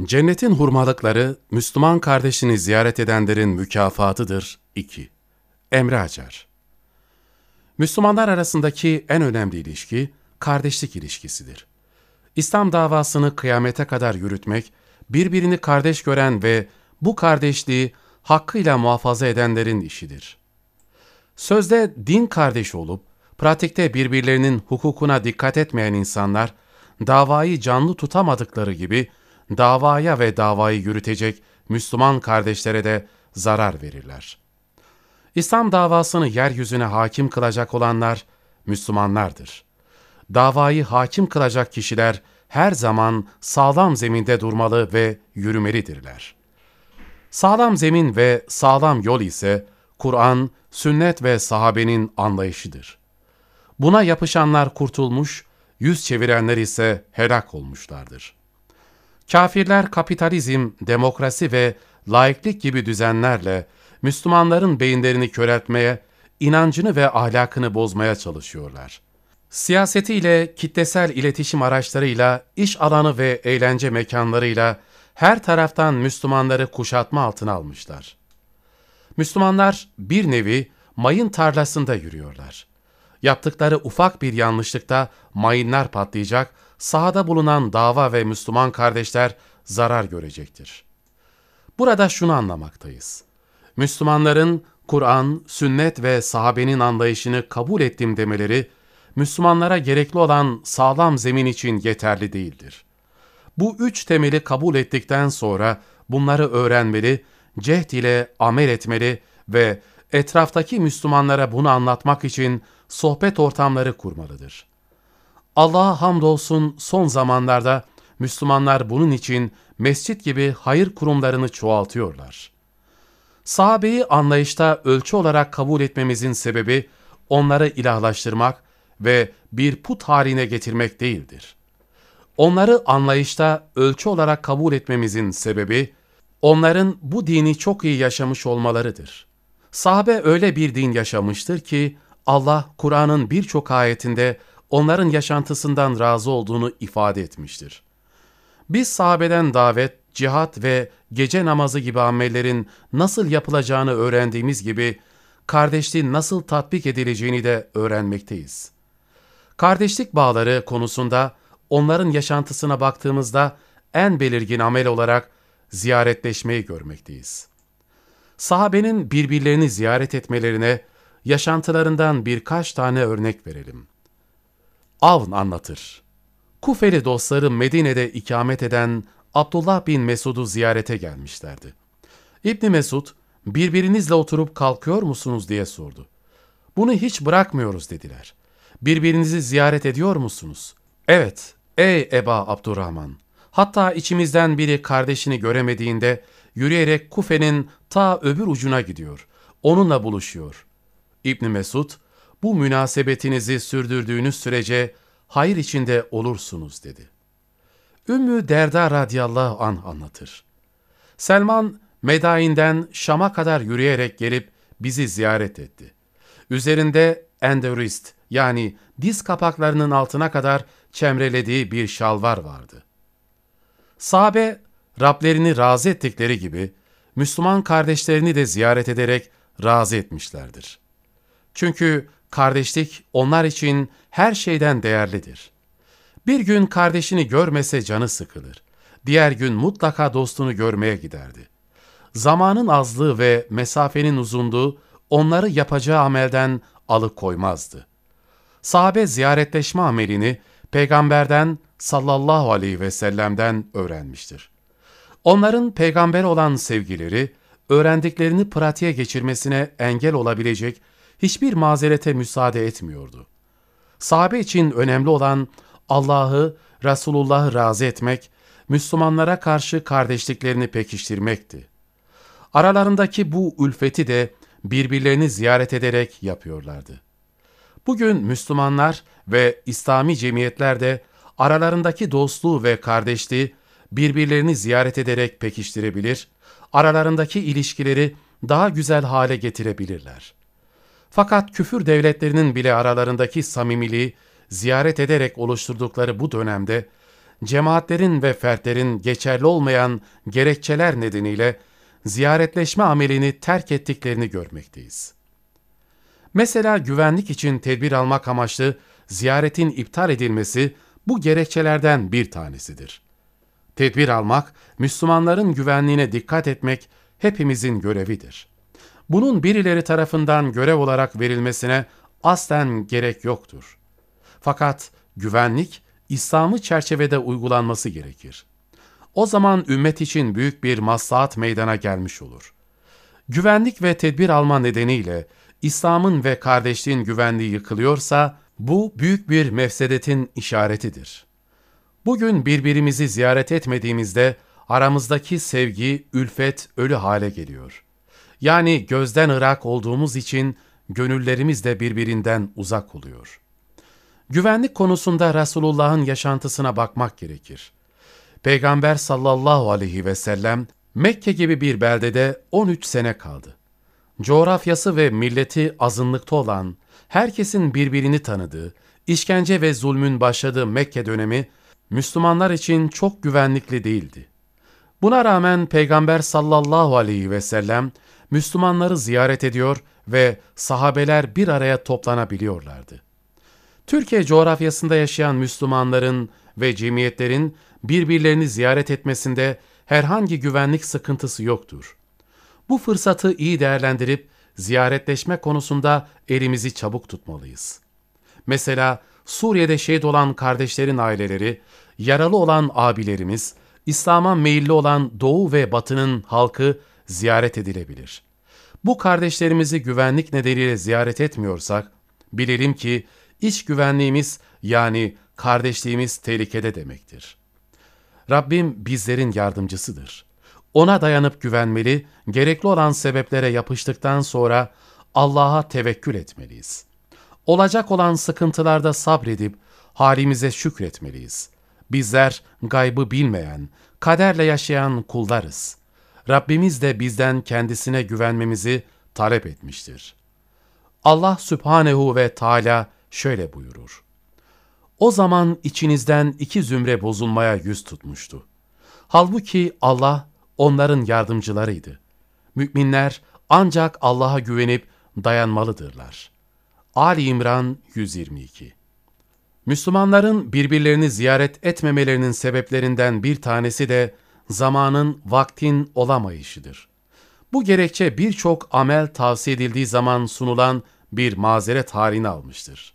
Cennetin hurmalıkları Müslüman kardeşini ziyaret edenlerin mükafatıdır 2. Emre Acar Müslümanlar arasındaki en önemli ilişki kardeşlik ilişkisidir. İslam davasını kıyamete kadar yürütmek, birbirini kardeş gören ve bu kardeşliği hakkıyla muhafaza edenlerin işidir. Sözde din kardeşi olup, pratikte birbirlerinin hukukuna dikkat etmeyen insanlar, davayı canlı tutamadıkları gibi, davaya ve davayı yürütecek Müslüman kardeşlere de zarar verirler. İslam davasını yeryüzüne hakim kılacak olanlar Müslümanlardır. Davayı hakim kılacak kişiler her zaman sağlam zeminde durmalı ve yürümelidirler. Sağlam zemin ve sağlam yol ise Kur'an, sünnet ve sahabenin anlayışıdır. Buna yapışanlar kurtulmuş, yüz çevirenler ise helak olmuşlardır. Kafirler kapitalizm, demokrasi ve laiklik gibi düzenlerle Müslümanların beyinlerini köreltmeye, inancını ve ahlakını bozmaya çalışıyorlar. Siyasetiyle, kitlesel iletişim araçlarıyla, iş alanı ve eğlence mekanlarıyla her taraftan Müslümanları kuşatma altına almışlar. Müslümanlar bir nevi mayın tarlasında yürüyorlar. Yaptıkları ufak bir yanlışlıkta mayınlar patlayacak, sahada bulunan dava ve Müslüman kardeşler zarar görecektir. Burada şunu anlamaktayız. Müslümanların Kur'an, sünnet ve sahabenin anlayışını kabul ettim demeleri, Müslümanlara gerekli olan sağlam zemin için yeterli değildir. Bu üç temeli kabul ettikten sonra bunları öğrenmeli, cehd ile amel etmeli ve etraftaki Müslümanlara bunu anlatmak için sohbet ortamları kurmalıdır. Allah'a hamdolsun son zamanlarda Müslümanlar bunun için mescit gibi hayır kurumlarını çoğaltıyorlar. Sahabeyi anlayışta ölçü olarak kabul etmemizin sebebi onları ilahlaştırmak ve bir put haline getirmek değildir. Onları anlayışta ölçü olarak kabul etmemizin sebebi onların bu dini çok iyi yaşamış olmalarıdır. Sahabe öyle bir din yaşamıştır ki Allah Kur'an'ın birçok ayetinde onların yaşantısından razı olduğunu ifade etmiştir. Biz sahabeden davet, cihat ve gece namazı gibi amellerin nasıl yapılacağını öğrendiğimiz gibi kardeşliğin nasıl tatbik edileceğini de öğrenmekteyiz. Kardeşlik bağları konusunda onların yaşantısına baktığımızda en belirgin amel olarak ziyaretleşmeyi görmekteyiz. Sahabenin birbirlerini ziyaret etmelerine yaşantılarından birkaç tane örnek verelim. Avn anlatır. Kufeli dostları Medine'de ikamet eden Abdullah bin Mesud'u ziyarete gelmişlerdi. İbni Mesud, birbirinizle oturup kalkıyor musunuz diye sordu. Bunu hiç bırakmıyoruz dediler. Birbirinizi ziyaret ediyor musunuz? Evet, ey Eba Abdurrahman. Hatta içimizden biri kardeşini göremediğinde yürüyerek Kufe'nin ta öbür ucuna gidiyor. Onunla buluşuyor. İbni Mesud, bu münasebetinizi sürdürdüğünüz sürece hayır içinde olursunuz dedi. Ümmü Derda radıyallahu an anlatır. Selman, Medain'den Şam'a kadar yürüyerek gelip bizi ziyaret etti. Üzerinde endorist yani diz kapaklarının altına kadar çemrelediği bir şalvar vardı. Sahabe, Rablerini razı ettikleri gibi, Müslüman kardeşlerini de ziyaret ederek razı etmişlerdir. Çünkü kardeşlik onlar için her şeyden değerlidir. Bir gün kardeşini görmese canı sıkılır. Diğer gün mutlaka dostunu görmeye giderdi. Zamanın azlığı ve mesafenin uzunluğu onları yapacağı amelden alıkoymazdı. Sahabe ziyaretleşme amelini peygamberden sallallahu aleyhi ve sellem'den öğrenmiştir. Onların peygamber olan sevgileri, öğrendiklerini pratiğe geçirmesine engel olabilecek hiçbir mazerete müsaade etmiyordu. Sahabe için önemli olan Allah'ı, Resulullah'ı razı etmek, Müslümanlara karşı kardeşliklerini pekiştirmekti. Aralarındaki bu ülfeti de birbirlerini ziyaret ederek yapıyorlardı. Bugün Müslümanlar ve İslami cemiyetler de aralarındaki dostluğu ve kardeşliği birbirlerini ziyaret ederek pekiştirebilir, aralarındaki ilişkileri daha güzel hale getirebilirler. Fakat küfür devletlerinin bile aralarındaki samimiliği ziyaret ederek oluşturdukları bu dönemde cemaatlerin ve fertlerin geçerli olmayan gerekçeler nedeniyle ziyaretleşme amelini terk ettiklerini görmekteyiz. Mesela güvenlik için tedbir almak amaçlı ziyaretin iptal edilmesi bu gerekçelerden bir tanesidir. Tedbir almak, Müslümanların güvenliğine dikkat etmek hepimizin görevidir. Bunun birileri tarafından görev olarak verilmesine aslen gerek yoktur. Fakat güvenlik, İslam'ı çerçevede uygulanması gerekir. O zaman ümmet için büyük bir maslahat meydana gelmiş olur. Güvenlik ve tedbir alma nedeniyle İslam'ın ve kardeşliğin güvenliği yıkılıyorsa, bu büyük bir mefsedetin işaretidir. Bugün birbirimizi ziyaret etmediğimizde aramızdaki sevgi, ülfet ölü hale geliyor. Yani gözden ırak olduğumuz için gönüllerimiz de birbirinden uzak oluyor. Güvenlik konusunda Resulullah'ın yaşantısına bakmak gerekir. Peygamber sallallahu aleyhi ve sellem Mekke gibi bir beldede 13 sene kaldı. Coğrafyası ve milleti azınlıkta olan, herkesin birbirini tanıdığı, işkence ve zulmün başladığı Mekke dönemi Müslümanlar için çok güvenlikli değildi. Buna rağmen Peygamber sallallahu aleyhi ve sellem Müslümanları ziyaret ediyor ve sahabeler bir araya toplanabiliyorlardı. Türkiye coğrafyasında yaşayan Müslümanların ve cemiyetlerin birbirlerini ziyaret etmesinde herhangi güvenlik sıkıntısı yoktur. Bu fırsatı iyi değerlendirip ziyaretleşme konusunda elimizi çabuk tutmalıyız. Mesela Suriye'de şehit olan kardeşlerin aileleri, yaralı olan abilerimiz, İslam'a meyilli olan Doğu ve Batı'nın halkı ziyaret edilebilir. Bu kardeşlerimizi güvenlik nedeniyle ziyaret etmiyorsak, bilelim ki iç güvenliğimiz yani kardeşliğimiz tehlikede demektir. Rabbim bizlerin yardımcısıdır. Ona dayanıp güvenmeli, gerekli olan sebeplere yapıştıktan sonra Allah'a tevekkül etmeliyiz. Olacak olan sıkıntılarda sabredip halimize şükretmeliyiz. Bizler gaybı bilmeyen, kaderle yaşayan kullarız. Rabbimiz de bizden kendisine güvenmemizi talep etmiştir. Allah Sübhanehu ve Teala şöyle buyurur. O zaman içinizden iki zümre bozulmaya yüz tutmuştu. Halbuki Allah onların yardımcılarıydı. Müminler ancak Allah'a güvenip dayanmalıdırlar. Ali İmran 122 Müslümanların birbirlerini ziyaret etmemelerinin sebeplerinden bir tanesi de zamanın vaktin olamayışıdır. Bu gerekçe birçok amel tavsiye edildiği zaman sunulan bir mazeret halini almıştır.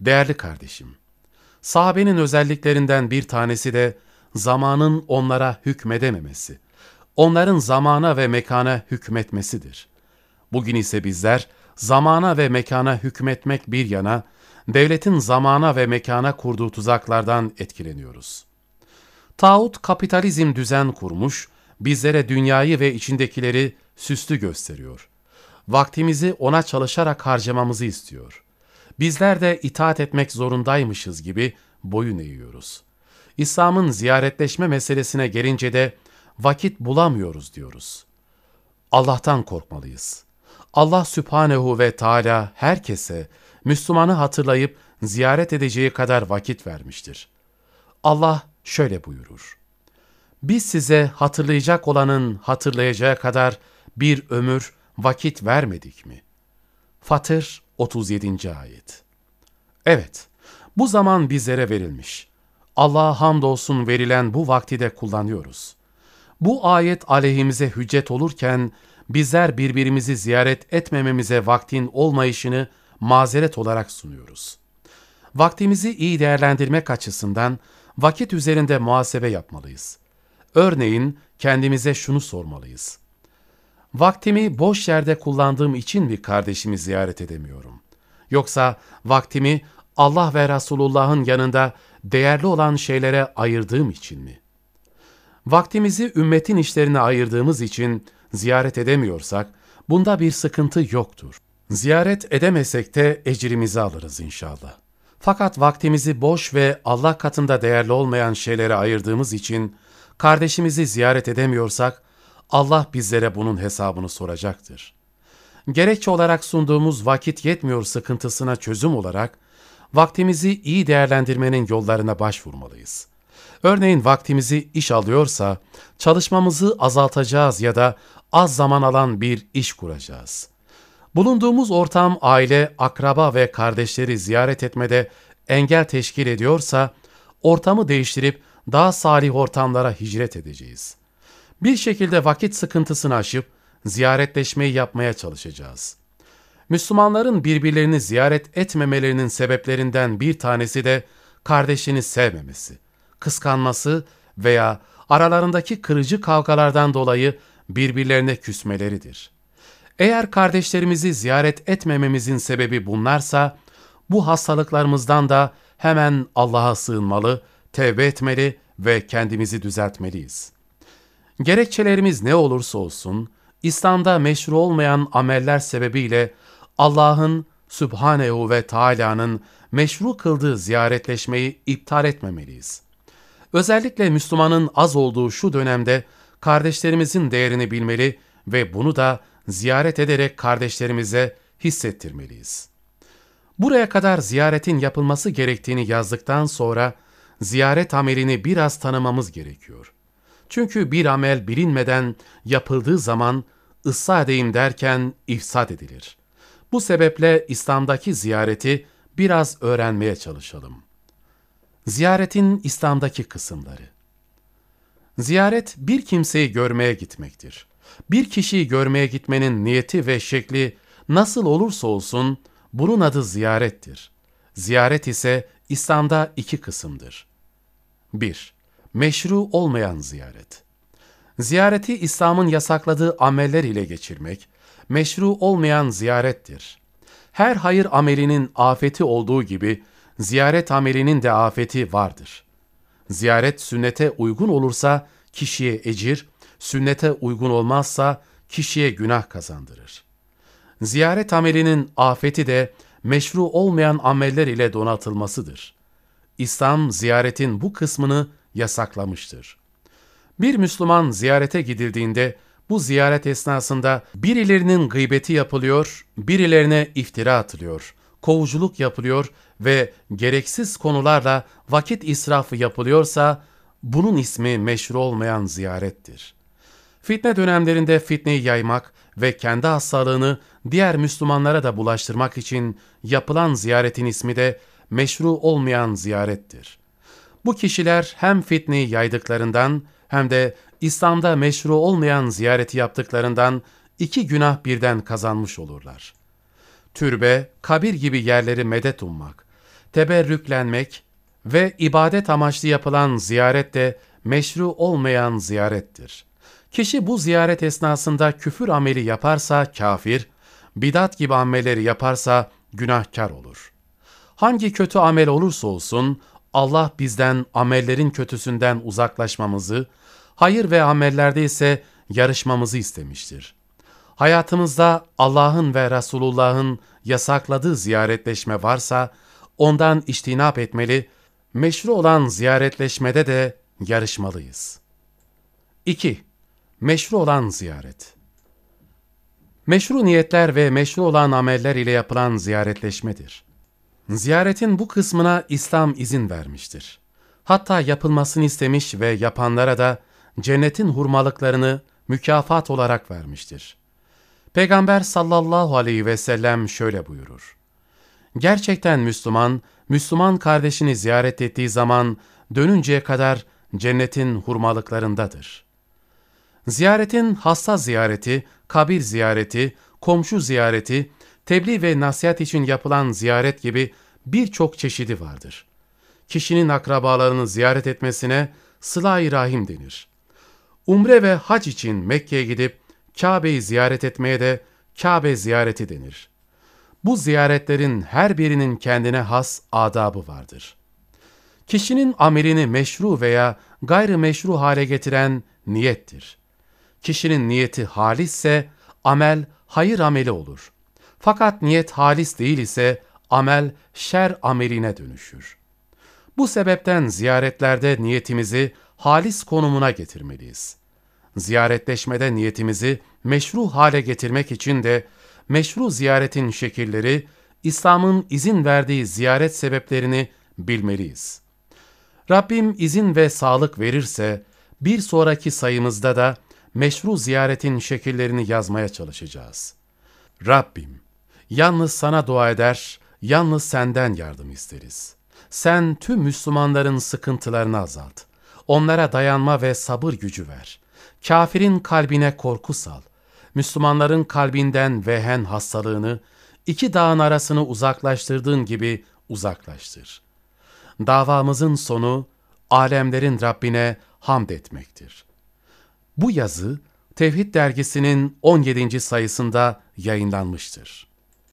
Değerli kardeşim, sahabenin özelliklerinden bir tanesi de zamanın onlara hükmedememesi, onların zamana ve mekana hükmetmesidir. Bugün ise bizler zamana ve mekana hükmetmek bir yana, devletin zamana ve mekana kurduğu tuzaklardan etkileniyoruz. Tağut kapitalizm düzen kurmuş, bizlere dünyayı ve içindekileri süslü gösteriyor. Vaktimizi ona çalışarak harcamamızı istiyor. Bizler de itaat etmek zorundaymışız gibi boyun eğiyoruz. İslam'ın ziyaretleşme meselesine gelince de vakit bulamıyoruz diyoruz. Allah'tan korkmalıyız. Allah Sübhanehu ve Teala herkese Müslümanı hatırlayıp ziyaret edeceği kadar vakit vermiştir. Allah şöyle buyurur. Biz size hatırlayacak olanın hatırlayacağı kadar bir ömür vakit vermedik mi? Fatır 37. Ayet Evet, bu zaman bizlere verilmiş. Allah'a hamdolsun verilen bu vakti de kullanıyoruz. Bu ayet aleyhimize hüccet olurken bizler birbirimizi ziyaret etmememize vaktin olmayışını mazeret olarak sunuyoruz. Vaktimizi iyi değerlendirmek açısından vakit üzerinde muhasebe yapmalıyız. Örneğin kendimize şunu sormalıyız. Vaktimi boş yerde kullandığım için mi kardeşimi ziyaret edemiyorum? Yoksa vaktimi Allah ve Resulullah'ın yanında değerli olan şeylere ayırdığım için mi? Vaktimizi ümmetin işlerine ayırdığımız için ziyaret edemiyorsak, bunda bir sıkıntı yoktur. Ziyaret edemesek de ecrimizi alırız inşallah. Fakat vaktimizi boş ve Allah katında değerli olmayan şeylere ayırdığımız için kardeşimizi ziyaret edemiyorsak, Allah bizlere bunun hesabını soracaktır. Gerekçe olarak sunduğumuz vakit yetmiyor sıkıntısına çözüm olarak, vaktimizi iyi değerlendirmenin yollarına başvurmalıyız. Örneğin vaktimizi iş alıyorsa, çalışmamızı azaltacağız ya da az zaman alan bir iş kuracağız. Bulunduğumuz ortam aile, akraba ve kardeşleri ziyaret etmede engel teşkil ediyorsa, ortamı değiştirip daha salih ortamlara hicret edeceğiz. Bir şekilde vakit sıkıntısını aşıp ziyaretleşmeyi yapmaya çalışacağız. Müslümanların birbirlerini ziyaret etmemelerinin sebeplerinden bir tanesi de kardeşini sevmemesi, kıskanması veya aralarındaki kırıcı kavgalardan dolayı birbirlerine küsmeleridir. Eğer kardeşlerimizi ziyaret etmememizin sebebi bunlarsa, bu hastalıklarımızdan da hemen Allah'a sığınmalı, tevbe etmeli ve kendimizi düzeltmeliyiz. Gerekçelerimiz ne olursa olsun, İslam'da meşru olmayan ameller sebebiyle Allah'ın Sübhanehu ve Teala'nın meşru kıldığı ziyaretleşmeyi iptal etmemeliyiz. Özellikle Müslümanın az olduğu şu dönemde kardeşlerimizin değerini bilmeli ve bunu da ziyaret ederek kardeşlerimize hissettirmeliyiz. Buraya kadar ziyaretin yapılması gerektiğini yazdıktan sonra ziyaret amelini biraz tanımamız gerekiyor. Çünkü bir amel bilinmeden yapıldığı zaman ıslah edeyim derken ifsad edilir. Bu sebeple İslam'daki ziyareti biraz öğrenmeye çalışalım. Ziyaretin İslam'daki kısımları Ziyaret bir kimseyi görmeye gitmektir. Bir kişiyi görmeye gitmenin niyeti ve şekli nasıl olursa olsun bunun adı ziyarettir. Ziyaret ise İslam'da iki kısımdır. 1. Meşru olmayan ziyaret. Ziyareti İslam'ın yasakladığı ameller ile geçirmek, meşru olmayan ziyarettir. Her hayır amelinin afeti olduğu gibi, ziyaret amelinin de afeti vardır. Ziyaret sünnete uygun olursa kişiye ecir, sünnete uygun olmazsa kişiye günah kazandırır. Ziyaret amelinin afeti de meşru olmayan ameller ile donatılmasıdır. İslam ziyaretin bu kısmını yasaklamıştır. Bir Müslüman ziyarete gidildiğinde bu ziyaret esnasında birilerinin gıybeti yapılıyor, birilerine iftira atılıyor, kovuculuk yapılıyor ve gereksiz konularla vakit israfı yapılıyorsa bunun ismi meşru olmayan ziyarettir. Fitne dönemlerinde fitneyi yaymak ve kendi hastalığını diğer Müslümanlara da bulaştırmak için yapılan ziyaretin ismi de meşru olmayan ziyarettir. Bu kişiler hem fitneyi yaydıklarından hem de İslam'da meşru olmayan ziyareti yaptıklarından iki günah birden kazanmış olurlar. Türbe, kabir gibi yerleri medet ummak, teberrüklenmek ve ibadet amaçlı yapılan ziyaret de meşru olmayan ziyarettir. Kişi bu ziyaret esnasında küfür ameli yaparsa kafir, bidat gibi amelleri yaparsa günahkar olur. Hangi kötü amel olursa olsun Allah bizden amellerin kötüsünden uzaklaşmamızı, hayır ve amellerde ise yarışmamızı istemiştir. Hayatımızda Allah'ın ve Resulullah'ın yasakladığı ziyaretleşme varsa ondan iştinap etmeli, meşru olan ziyaretleşmede de yarışmalıyız. 2. Meşru olan ziyaret Meşru niyetler ve meşru olan ameller ile yapılan ziyaretleşmedir. Ziyaretin bu kısmına İslam izin vermiştir. Hatta yapılmasını istemiş ve yapanlara da cennetin hurmalıklarını mükafat olarak vermiştir. Peygamber sallallahu aleyhi ve sellem şöyle buyurur. Gerçekten Müslüman, Müslüman kardeşini ziyaret ettiği zaman dönünceye kadar cennetin hurmalıklarındadır. Ziyaretin hasta ziyareti, kabir ziyareti, komşu ziyareti, tebliğ ve nasihat için yapılan ziyaret gibi birçok çeşidi vardır. Kişinin akrabalarını ziyaret etmesine sıla-i rahim denir. Umre ve hac için Mekke'ye gidip Kabe'yi ziyaret etmeye de Kabe ziyareti denir. Bu ziyaretlerin her birinin kendine has adabı vardır. Kişinin amelini meşru veya gayrı meşru hale getiren niyettir. Kişinin niyeti halisse amel hayır ameli olur. Fakat niyet halis değil ise amel şer ameline dönüşür. Bu sebepten ziyaretlerde niyetimizi halis konumuna getirmeliyiz. Ziyaretleşmede niyetimizi meşru hale getirmek için de meşru ziyaretin şekilleri, İslam'ın izin verdiği ziyaret sebeplerini bilmeliyiz. Rabbim izin ve sağlık verirse bir sonraki sayımızda da meşru ziyaretin şekillerini yazmaya çalışacağız. Rabbim, yalnız sana dua eder, yalnız senden yardım isteriz. Sen tüm Müslümanların sıkıntılarını azalt. Onlara dayanma ve sabır gücü ver. Kafirin kalbine korku sal. Müslümanların kalbinden vehen hastalığını, iki dağın arasını uzaklaştırdığın gibi uzaklaştır. Davamızın sonu, alemlerin Rabbine hamd etmektir. Bu yazı, Tevhid dergisinin 17. sayısında yayınlanmıştır.